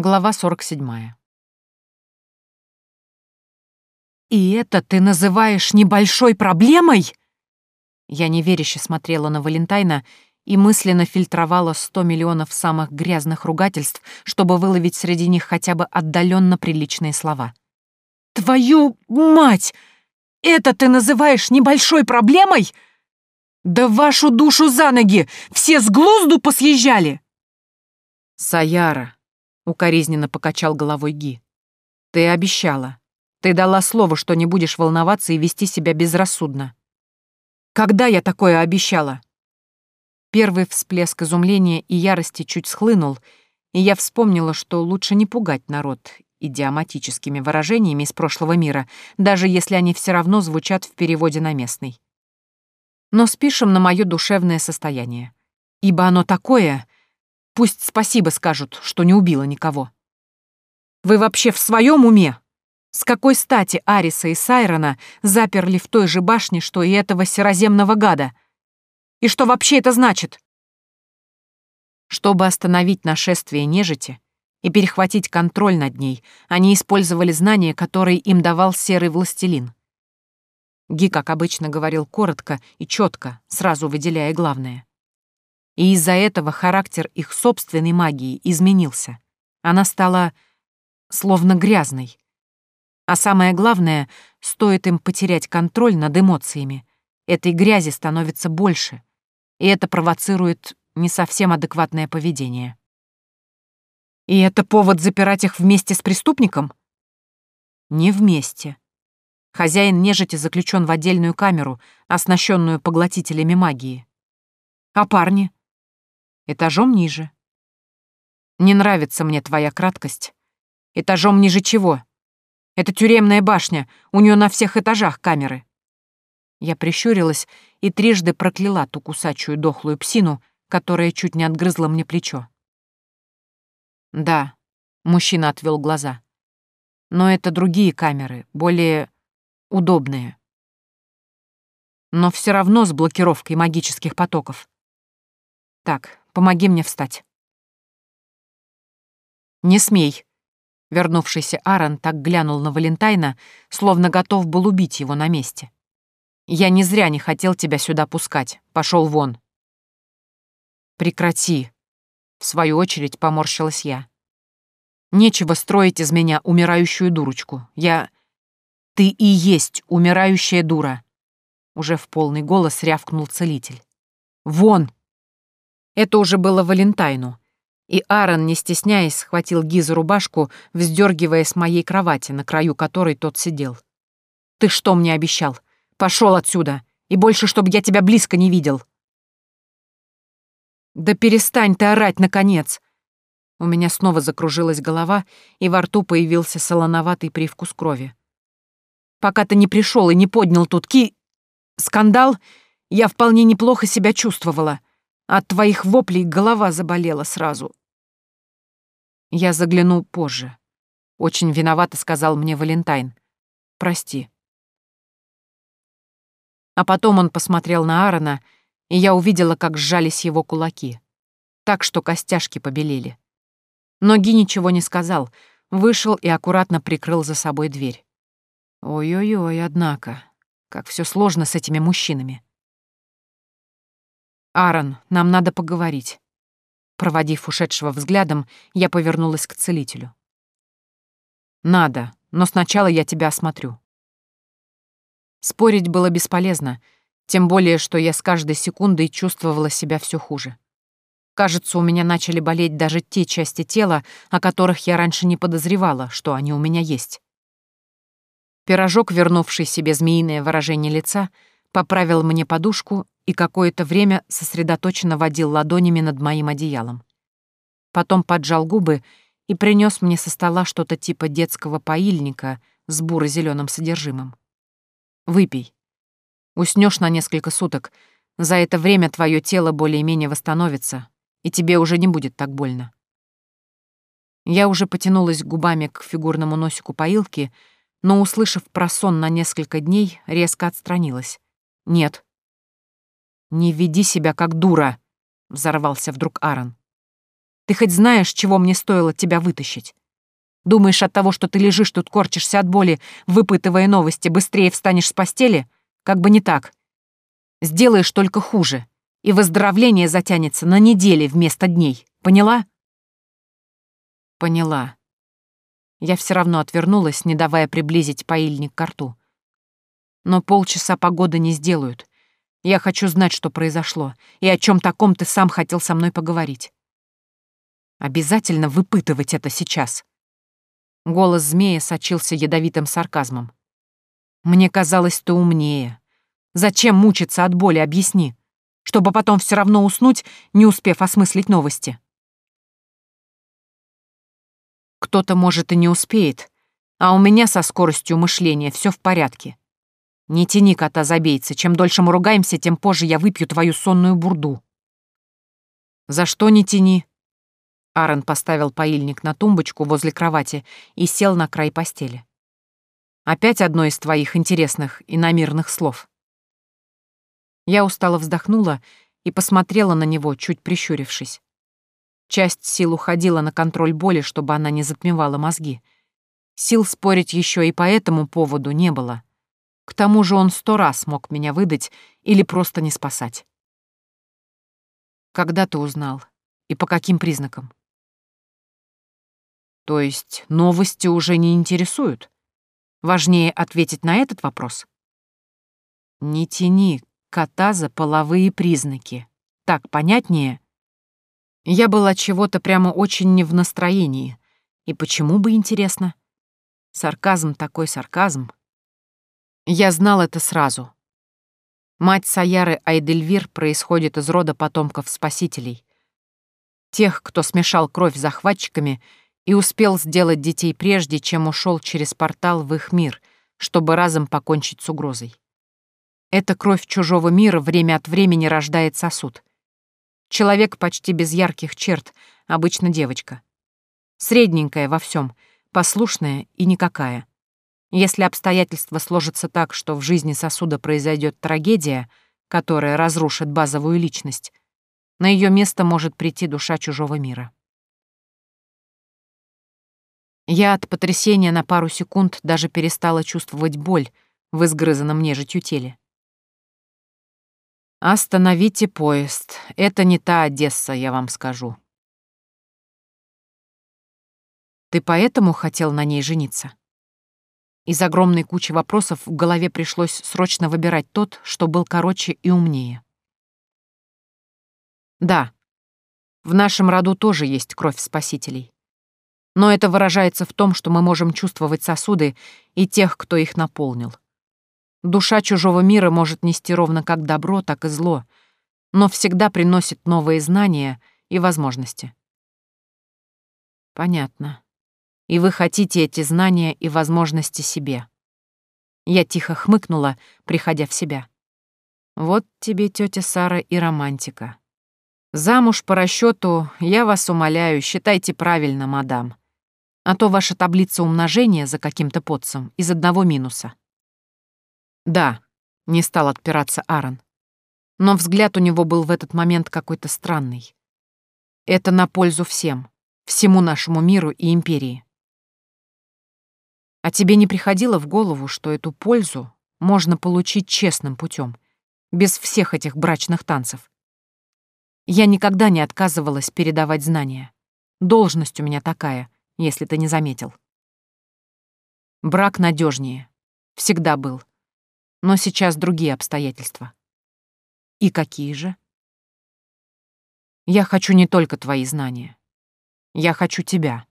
Глава 47. «И это ты называешь небольшой проблемой?» Я неверяще смотрела на Валентайна и мысленно фильтровала сто миллионов самых грязных ругательств, чтобы выловить среди них хотя бы отдаленно приличные слова. «Твою мать! Это ты называешь небольшой проблемой? Да вашу душу за ноги! Все с глузду посъезжали!» «Саяра», — укоризненно покачал головой Ги. «Ты обещала. Ты дала слово, что не будешь волноваться и вести себя безрассудно». «Когда я такое обещала?» Первый всплеск изумления и ярости чуть схлынул, и я вспомнила, что лучше не пугать народ идиоматическими выражениями из прошлого мира, даже если они все равно звучат в переводе на местный. Но спишем на мое душевное состояние. Ибо оно такое, Пусть спасибо скажут, что не убила никого. Вы вообще в своем уме? С какой стати Ариса и Сайрона заперли в той же башне, что и этого сероземного гада? И что вообще это значит? Чтобы остановить нашествие нежити и перехватить контроль над ней, они использовали знания, которые им давал серый властелин. Ги, как обычно, говорил коротко и четко, сразу выделяя главное. И из-за этого характер их собственной магии изменился. Она стала словно грязной. А самое главное, стоит им потерять контроль над эмоциями, этой грязи становится больше, и это провоцирует не совсем адекватное поведение. И это повод запирать их вместе с преступником? Не вместе. Хозяин нежити заключен в отдельную камеру, оснащенную поглотителями магии. А парни? Этажом ниже. Не нравится мне твоя краткость. Этажом ниже чего? Это тюремная башня, у нее на всех этажах камеры. Я прищурилась и трижды прокляла ту кусачую дохлую псину, которая чуть не отгрызла мне плечо. Да, мужчина отвел глаза. Но это другие камеры, более удобные. Но все равно с блокировкой магических потоков. Так, Помоги мне встать». «Не смей!» Вернувшийся Аарон так глянул на Валентайна, словно готов был убить его на месте. «Я не зря не хотел тебя сюда пускать. Пошел вон». «Прекрати!» В свою очередь поморщилась я. «Нечего строить из меня умирающую дурочку. Я...» «Ты и есть умирающая дура!» Уже в полный голос рявкнул целитель. «Вон!» Это уже было Валентайну. И Аарон, не стесняясь, схватил Гизу рубашку, вздергивая с моей кровати, на краю которой тот сидел. «Ты что мне обещал? Пошел отсюда! И больше, чтобы я тебя близко не видел!» «Да перестань ты орать, наконец!» У меня снова закружилась голова, и во рту появился солоноватый привкус крови. «Пока ты не пришел и не поднял тут ки... скандал, я вполне неплохо себя чувствовала. От твоих воплей голова заболела сразу. Я загляну позже. Очень виновато сказал мне Валентайн. Прости. А потом он посмотрел на Аарона, и я увидела, как сжались его кулаки. Так что костяшки побелели. Но Ги ничего не сказал, вышел и аккуратно прикрыл за собой дверь. Ой-ой-ой, однако, как все сложно с этими мужчинами. «Аарон, нам надо поговорить». Проводив ушедшего взглядом, я повернулась к целителю. «Надо, но сначала я тебя осмотрю». Спорить было бесполезно, тем более, что я с каждой секундой чувствовала себя все хуже. Кажется, у меня начали болеть даже те части тела, о которых я раньше не подозревала, что они у меня есть. Пирожок, вернувший себе змеиное выражение лица, поправил мне подушку и какое-то время сосредоточенно водил ладонями над моим одеялом. Потом поджал губы и принес мне со стола что-то типа детского поильника с буро-зеленым содержимым. «Выпей. Уснешь на несколько суток. За это время твое тело более-менее восстановится, и тебе уже не будет так больно». Я уже потянулась губами к фигурному носику поилки, но, услышав про сон на несколько дней, резко отстранилась. «Нет, «Не веди себя как дура», — взорвался вдруг Аарон. Ты хоть знаешь, чего мне стоило тебя вытащить? Думаешь, от того, что ты лежишь тут, корчишься от боли, выпытывая новости, быстрее встанешь с постели? Как бы не так. Сделаешь только хуже, и выздоровление затянется на недели вместо дней. Поняла? Поняла. Я все равно отвернулась, не давая приблизить паильник к рту. Но полчаса погоды не сделают. Я хочу знать, что произошло, и о чем таком ты сам хотел со мной поговорить. Обязательно выпытывать это сейчас. Голос змея сочился ядовитым сарказмом. «Мне казалось, ты умнее. Зачем мучиться от боли, объясни, чтобы потом все равно уснуть, не успев осмыслить новости?» Кто-то, может, и не успеет, а у меня со скоростью мышления все в порядке. Не тяни кота забейца. Чем дольше мы ругаемся, тем позже я выпью твою сонную бурду. За что не тяни? Аарон поставил поильник на тумбочку возле кровати и сел на край постели. Опять одно из твоих интересных и намирных слов. Я устало вздохнула и посмотрела на него, чуть прищурившись. Часть сил уходила на контроль боли, чтобы она не затмевала мозги. Сил спорить еще и по этому поводу не было. К тому же он сто раз мог меня выдать или просто не спасать. Когда ты узнал? И по каким признакам? То есть новости уже не интересуют? Важнее ответить на этот вопрос? Не тяни кота за половые признаки. Так понятнее? Я была чего-то прямо очень не в настроении. И почему бы, интересно? Сарказм такой сарказм. Я знал это сразу. Мать Саяры Айдельвир происходит из рода потомков спасителей. Тех, кто смешал кровь с захватчиками и успел сделать детей прежде, чем ушел через портал в их мир, чтобы разом покончить с угрозой. Эта кровь чужого мира время от времени рождает сосуд. Человек почти без ярких черт, обычно девочка. Средненькая во всем, послушная и никакая. Если обстоятельства сложатся так, что в жизни сосуда произойдет трагедия, которая разрушит базовую личность, на ее место может прийти душа чужого мира. Я от потрясения на пару секунд даже перестала чувствовать боль в изгрызанном нежитью теле. «Остановите поезд. Это не та Одесса, я вам скажу». «Ты поэтому хотел на ней жениться?» Из огромной кучи вопросов в голове пришлось срочно выбирать тот, что был короче и умнее. Да, в нашем роду тоже есть кровь спасителей. Но это выражается в том, что мы можем чувствовать сосуды и тех, кто их наполнил. Душа чужого мира может нести ровно как добро, так и зло, но всегда приносит новые знания и возможности. Понятно и вы хотите эти знания и возможности себе. Я тихо хмыкнула, приходя в себя. Вот тебе, тетя Сара, и романтика. Замуж по расчету, я вас умоляю, считайте правильно, мадам. А то ваша таблица умножения за каким-то подцем из одного минуса. Да, не стал отпираться Аарон. Но взгляд у него был в этот момент какой-то странный. Это на пользу всем, всему нашему миру и империи. А тебе не приходило в голову, что эту пользу можно получить честным путем, без всех этих брачных танцев? Я никогда не отказывалась передавать знания. Должность у меня такая, если ты не заметил. Брак надежнее. Всегда был. Но сейчас другие обстоятельства. И какие же? Я хочу не только твои знания. Я хочу тебя.